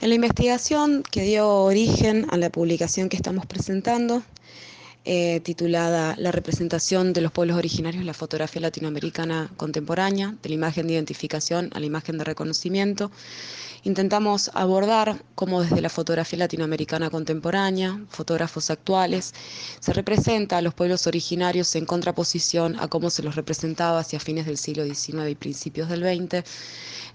En la investigación que dio origen a la publicación que estamos presentando, eh, titulada La representación de los pueblos originarios en la fotografía latinoamericana contemporánea, de la imagen de identificación a la imagen de reconocimiento, intentamos abordar cómo desde la fotografía latinoamericana contemporánea, fotógrafos actuales, se representa a los pueblos originarios en contraposición a cómo se los representaba hacia fines del siglo XIX y principios del XX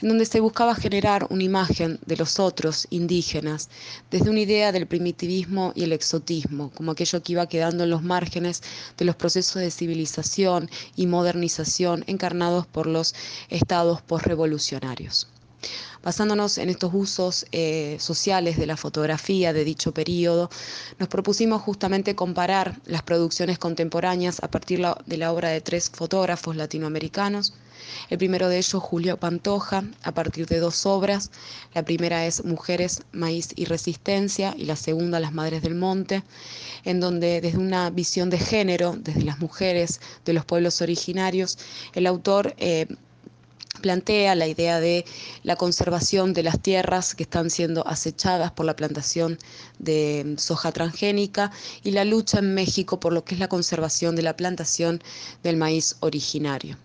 en donde se buscaba generar una imagen de los otros indígenas desde una idea del primitivismo y el exotismo, como aquello que iba quedando en los márgenes de los procesos de civilización y modernización encarnados por los estados postrevolucionarios. Basándonos en estos usos eh, sociales de la fotografía de dicho periodo, nos propusimos justamente comparar las producciones contemporáneas a partir de la obra de tres fotógrafos latinoamericanos. El primero de ellos, Julio Pantoja, a partir de dos obras. La primera es Mujeres, Maíz y Resistencia y la segunda, Las Madres del Monte, en donde desde una visión de género, desde las mujeres de los pueblos originarios, el autor eh, plantea la idea de la conservación de las tierras que están siendo acechadas por la plantación de soja transgénica y la lucha en México por lo que es la conservación de la plantación del maíz originario.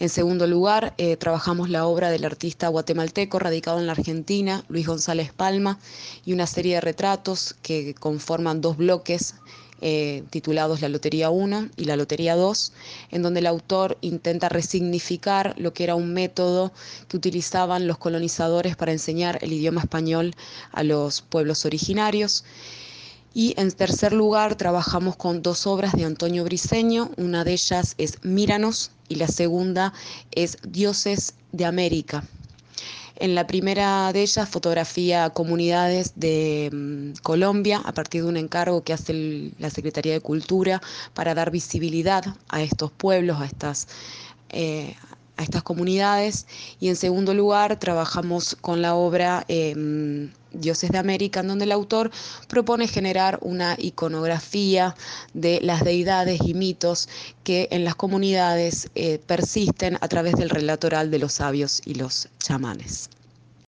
En segundo lugar, eh, trabajamos la obra del artista guatemalteco radicado en la Argentina, Luis González Palma, y una serie de retratos que conforman dos bloques eh, titulados La Lotería 1 y La Lotería 2, en donde el autor intenta resignificar lo que era un método que utilizaban los colonizadores para enseñar el idioma español a los pueblos originarios. Y en tercer lugar, trabajamos con dos obras de Antonio Briceño. Una de ellas es Míranos y la segunda es Dioses de América. En la primera de ellas fotografía comunidades de mm, Colombia a partir de un encargo que hace la Secretaría de Cultura para dar visibilidad a estos pueblos, a estas, eh, a estas comunidades. Y en segundo lugar trabajamos con la obra em, Dioses de América, en donde el autor propone generar una iconografía de las deidades y mitos que en las comunidades eh, persisten a través del relato oral de los sabios y los chamanes.